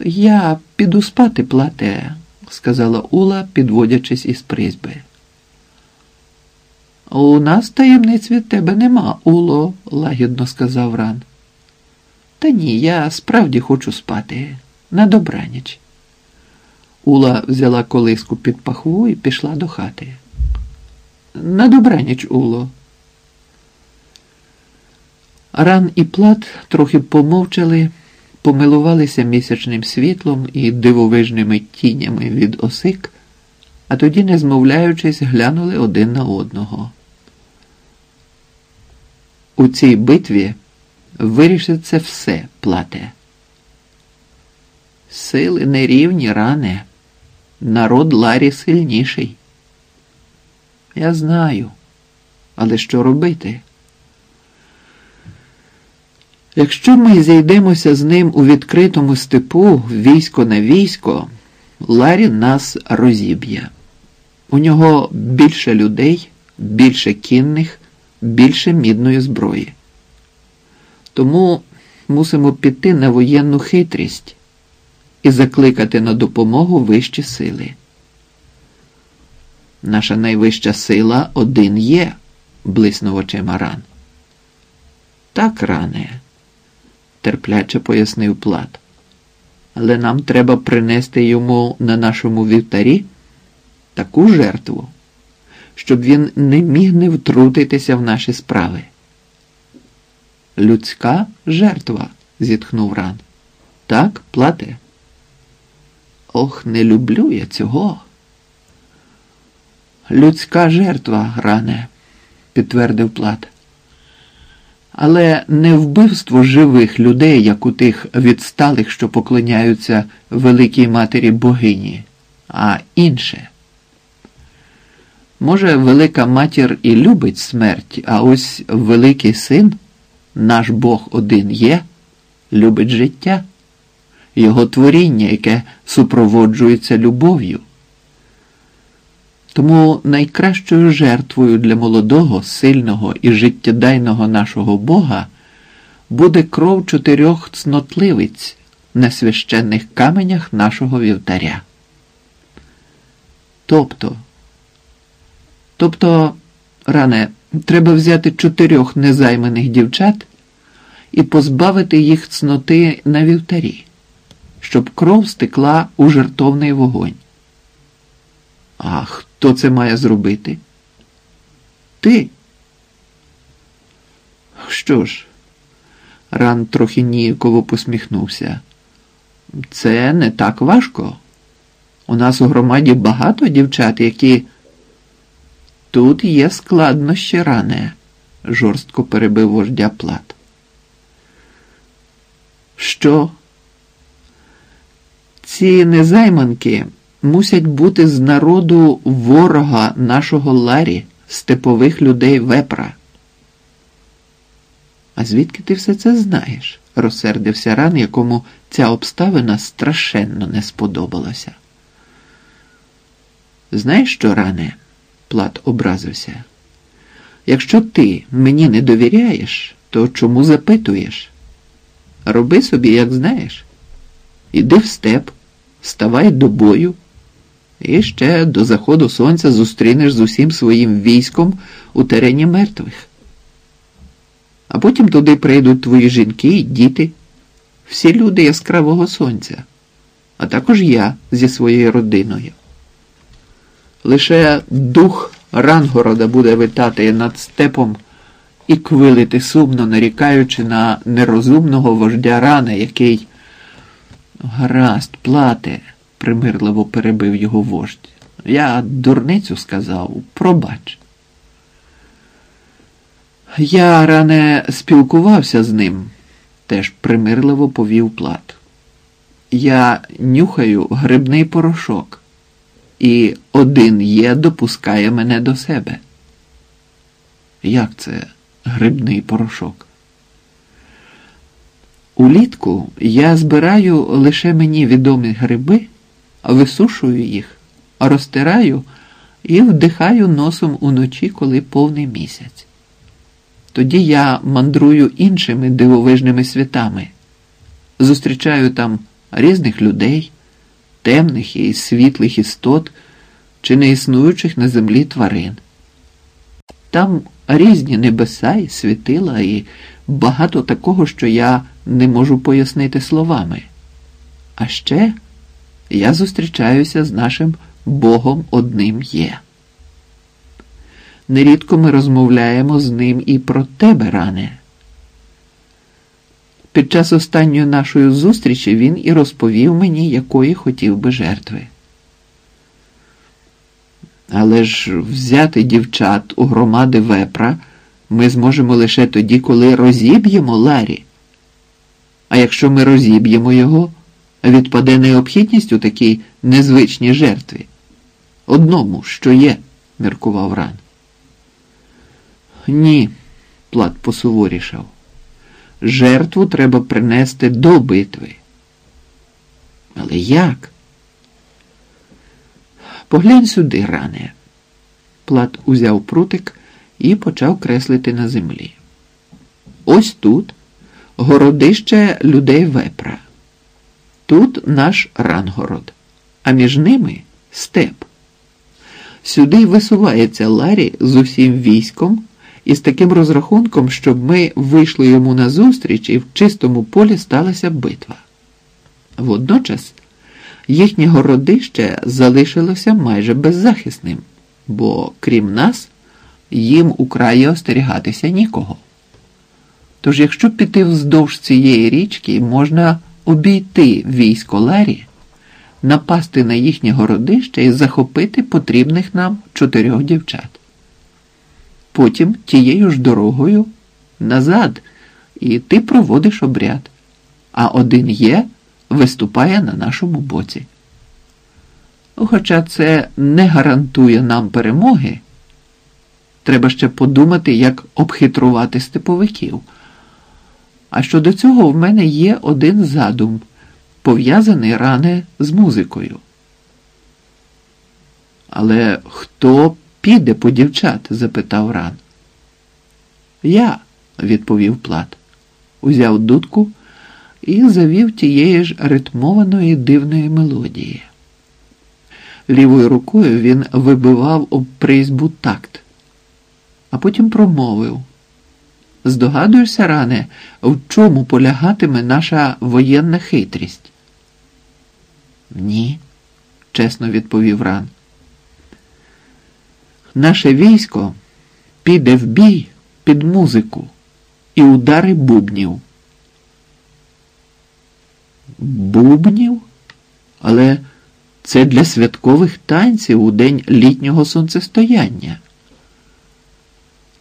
Я піду спати, плате, сказала Ула, підводячись із призьби. У нас таємниць від тебе нема, Уло, лагідно сказав Ран. Та ні, я справді хочу спати. На добраніч. Ула взяла колиску під пахву і пішла до хати. На добраніч, Уло. Ран і плат трохи помовчали, помилувалися місячним світлом і дивовижними тінями від осик, а тоді, не змовляючись, глянули один на одного. У цій битві вирішиться все плате. Сили нерівні ране. Народ Ларі сильніший. Я знаю, але що робити? Якщо ми зійдемося з ним у відкритому степу військо на військо, Ларі нас розіб'є. У нього більше людей, більше кінних, більше мідної зброї. Тому мусимо піти на воєнну хитрість і закликати на допомогу вищі сили. Наша найвища сила один є, блиснув очима ран. Так, ране, терпляче пояснив плат. Але нам треба принести йому на нашому вівтарі таку жертву, щоб він не міг не втрутитися в наші справи. Людська жертва, зітхнув ран. Так, плате. Ох, не люблю я цього. Людська жертва, ране, підтвердив плат. Але не вбивство живих людей, як у тих відсталих, що поклоняються великій матері богині, а інше. Може, велика матір і любить смерть, а ось великий син, наш Бог один є, любить життя його творіння, яке супроводжується любов'ю. Тому найкращою жертвою для молодого, сильного і життєдайного нашого Бога буде кров чотирьох цнотливиць на священних каменях нашого вівтаря. Тобто, тобто, ране, треба взяти чотирьох незайманих дівчат і позбавити їх цноти на вівтарі щоб кров стекла у жертовний вогонь. А хто це має зробити? Ти? Що ж? Ран трохи ніяково посміхнувся. Це не так важко. У нас у громаді багато дівчат, які. Тут є складнощі ране, жорстко перебив вождя плат. Що? Ці незайманки мусять бути з народу ворога нашого Ларі, степових людей вепра. А звідки ти все це знаєш? розсердився ран, якому ця обставина страшенно не сподобалася. Знаєш що, ране? Плат образився. Якщо ти мені не довіряєш, то чому запитуєш? Роби собі, як знаєш. Іди в степ, ставай до бою, і ще до заходу сонця зустрінеш з усім своїм військом у терені мертвих. А потім туди прийдуть твої жінки діти, всі люди яскравого сонця, а також я зі своєю родиною. Лише дух Рангорода буде витати над степом і квилити сумно, нарікаючи на нерозумного вождя рана, який. Гаразд, плате, примирливо перебив його вождь. Я дурницю сказав, пробач. Я ране спілкувався з ним, теж примирливо повів плат. Я нюхаю грибний порошок, і один є допускає мене до себе. Як це грибний порошок? Улітку я збираю лише мені відомі гриби, висушую їх, розтираю і вдихаю носом уночі, коли повний місяць. Тоді я мандрую іншими дивовижними світами, зустрічаю там різних людей, темних і світлих істот чи неіснуючих на землі тварин. Там різні небеса і світила, і багато такого, що я не можу пояснити словами. А ще я зустрічаюся з нашим Богом одним є. Нерідко ми розмовляємо з ним і про тебе, ране. Під час останньої нашої зустрічі він і розповів мені, якої хотів би жертви. Але ж взяти дівчат у громади вепра ми зможемо лише тоді, коли розіб'ємо Ларі. А якщо ми розіб'ємо його, відпаде необхідність у такій незвичній жертві. Одному, що є, міркував ран. Ні, плат посуворішав. Жертву треба принести до битви. Але як? Поглянь сюди, ране. Плат узяв прутик і почав креслити на землі. Ось тут городище людей вепра. Тут наш рангород, а між ними степ. Сюди висувається Ларі з усім військом і з таким розрахунком, щоб ми вийшли йому назустріч і в чистому полі сталася битва. Водночас їхнє городище залишилося майже беззахисним, бо крім нас, їм у краї остерігатися нікого. Тож, якщо піти вздовж цієї річки, можна обійти військо Ларі, напасти на їхнє городище і захопити потрібних нам чотирьох дівчат. Потім тією ж дорогою назад, і ти проводиш обряд, а один є виступає на нашому боці. Хоча це не гарантує нам перемоги, треба ще подумати, як обхитрувати степовиків. А щодо цього в мене є один задум, пов'язаний ране з музикою. Але хто піде по дівчат? запитав ран. Я, відповів Плат, узяв дудку і завів тієї ж ритмованої дивної мелодії. Лівою рукою він вибивав об призьбу такт, а потім промовив. Здогадуєшся, ране, в чому полягатиме наша воєнна хитрість? Ні, чесно відповів ран. Наше військо піде в бій під музику і удари бубнів. Бубнів? Але це для святкових танців у день літнього сонцестояння.